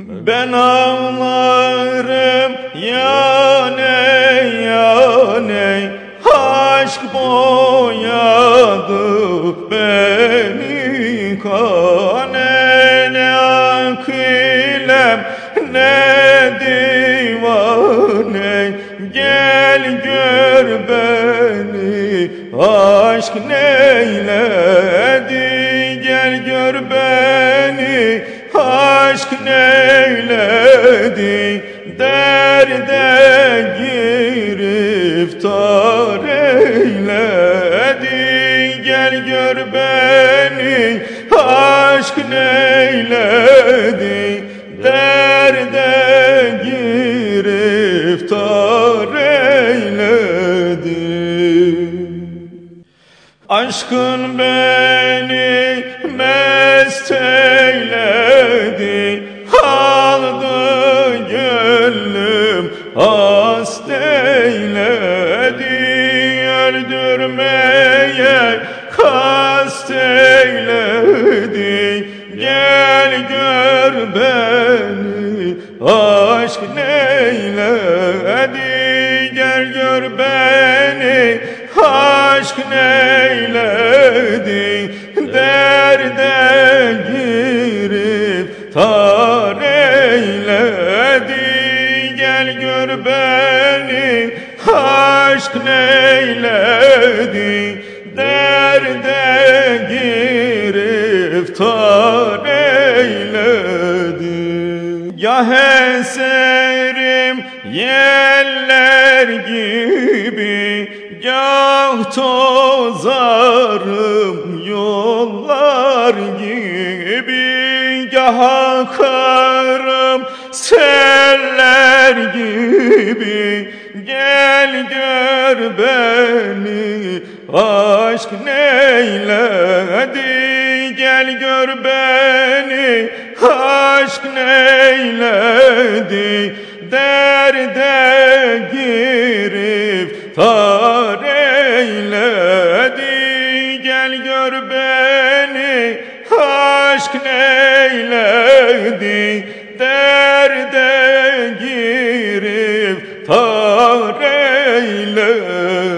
Ben ağlarım yane yane Aşk boyadı beni kane Ne akilem ne divane Gel gör beni aşk neyledi aşk neyledi Derde giriftar eyledi. Gel gör beni aşk neyledi Aşkın beni mest eyledi Aldı gönlüm hast eyledi. Öldürmeye kast eyledi. Gel gör beni aşk neyledi? Gel gör beni aşk neyledi Derde girip tar eyledi Gel gör beni aşk neyledi Derde giriftar eyledi Ya eserim yeller gibi tozarım yollar gibi Gah akarım seller gibi. Gel gör beni aşk neyledi? Gel gör beni aşk neyledi? Derde girip Gel gör beni aşk neyledi? Derde girip tar eyledi